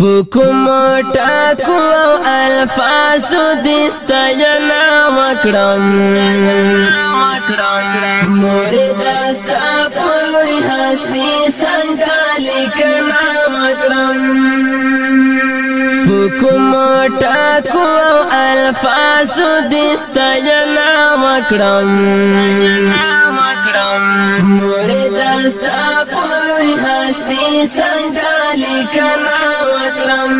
پکم ټاکو الفاظ دست جنا وکړم مور دستا په هستی څنګه لیکنا وکړم ټاکو او الفاظ دې ستاینا وکړم مرید استا پر هستی څنګه لیکنا وکړم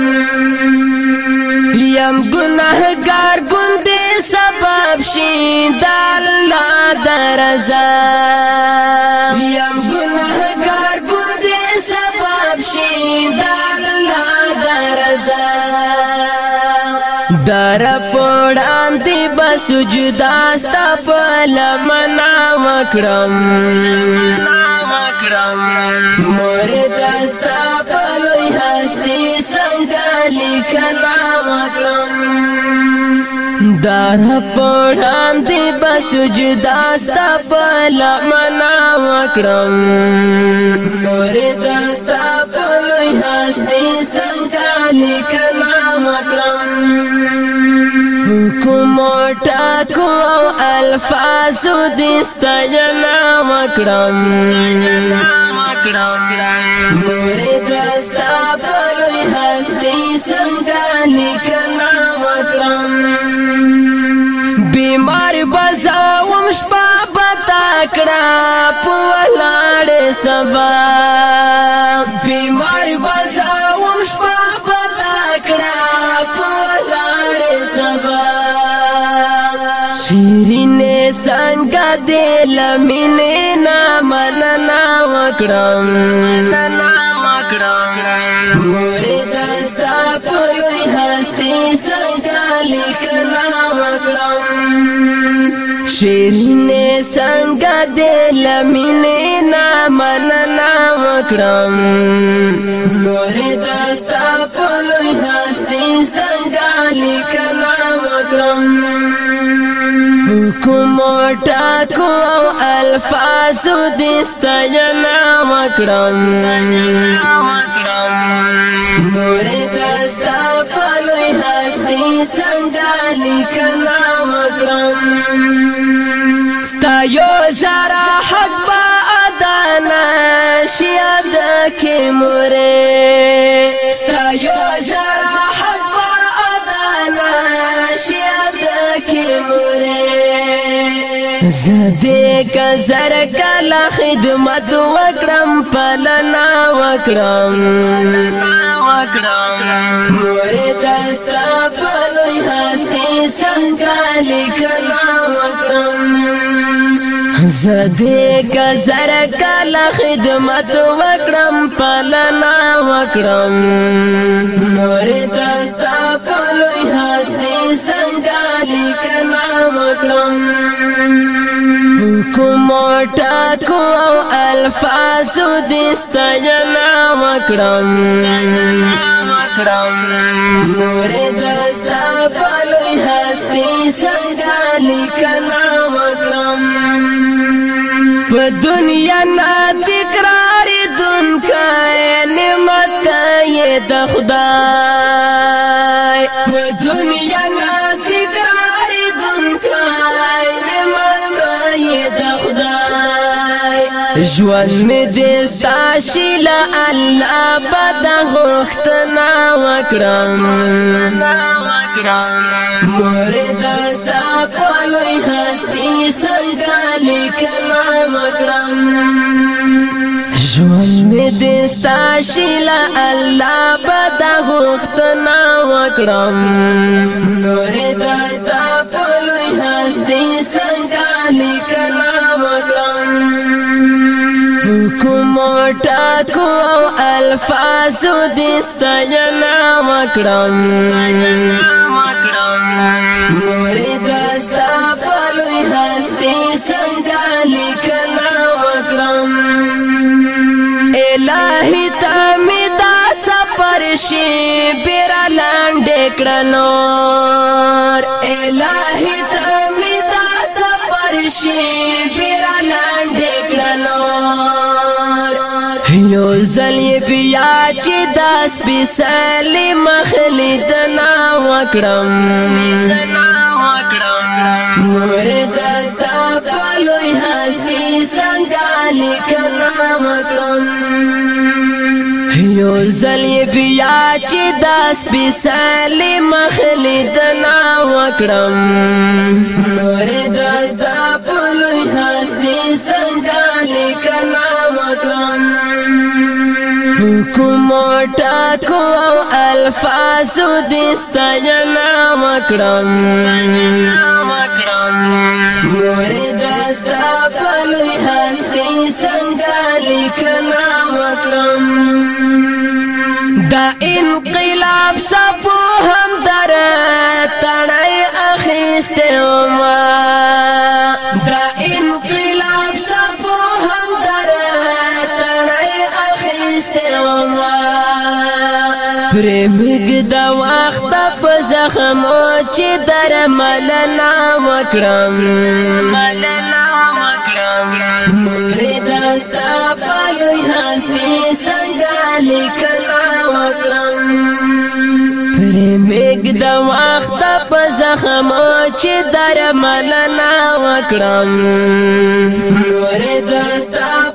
یم ګناهګار ګوندې سبب شي د الله درزا در پړان دی بس جدا ستا په لمنا وکړم مور دستا په لوی هستی څنګه لیکنا وکړم در پړان دی بس جدا ستا په لمنا وکړم مور دستا په لوی هستی څنګه لیکنا وکړم کومو ټاکو او الفاظو دستا جنا مکړم مور دستا پلوی هستی څنګه نکنا مکړم بیمار بزاوم شپه بتا کړه په لاړ سبا بیمار شیرین سانگا دے لمنے نا مننا وکڑم مننا وکڑم مورے دستا پوئی ہستی سانگا لکھنا وکڑم شیرین سانگا دے لمنے نا مننا وکڑم مورے دستا پوئی ہستی سانگا لکھنا وکڑم کومو ټاکو او الفاظ دستا جنا وکړم مور دستا په لوی هستی څنګه لیکنا وکړم ستا یو زرا حق با ادانا شیاد کې مور ستا یو زرا حق با ادانا شیاد کې مور زدې کزر کلا خدمت وکړم پلنا وکړم وکړم مور دستا په لوی هستی څنګه لیکلا وکړم زدی کزر کل خدمت وکڑم پلنا وکڑم موری دستا پلوی حسنی سنگالی کنا وکڑم کومو ټاکو او الفاظو دستا جنا وکړم وکړم نور دستا پلوي هستی څنګه لیکنا وکړم په دنیا نه تکرار دن کا نعمت یې د خدای ژوند می دستا شیل الله بد غختنا وکړم مور دستا پلوې هستی څنګه لیکنا وکړم ژوند می دستا شیل الله بد غختنا وکړم نور دستا پلوې هستی څنګه لیکنا کوم ټاکو او الفاظ دې ستاینا مکړم مکړم مرید استا پلوې هستی څنګه لیکنا مکړم الہی تمدا سفر شي بیر لاندې کړنور الہی یو زلی بیا چې داس بي سلی مخلی دنا وکړم مور دستا پلوی هستی څنګه لیکنا وکړم یو زلی بیا چې داس بي سلی مخلی دنا وکړم مور دستا پلوی هستی څنګه کومو ټاکو او الفاظو دستا جنا مکړم مکړم په لوی دا انقلاب سپو هم در تړای اخیسته عمر پرې مګ دا وخت په زخم چې در ملنا وکړم ملنا وکړم مرې دا ستا په لوی هستی څنګه لیکنا وکړم میګ د وخت په زخم چې درمل نه وکړم نور دستا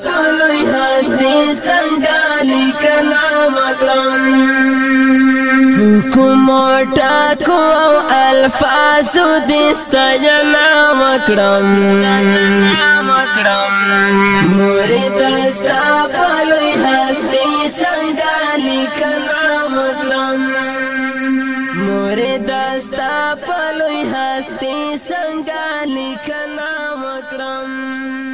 کومو ټاکو او الفاظو دستا جنا مکړم مور دستا بلوي هستی څنګه لیکم مور دستا بلوي هستی څنګه لیکم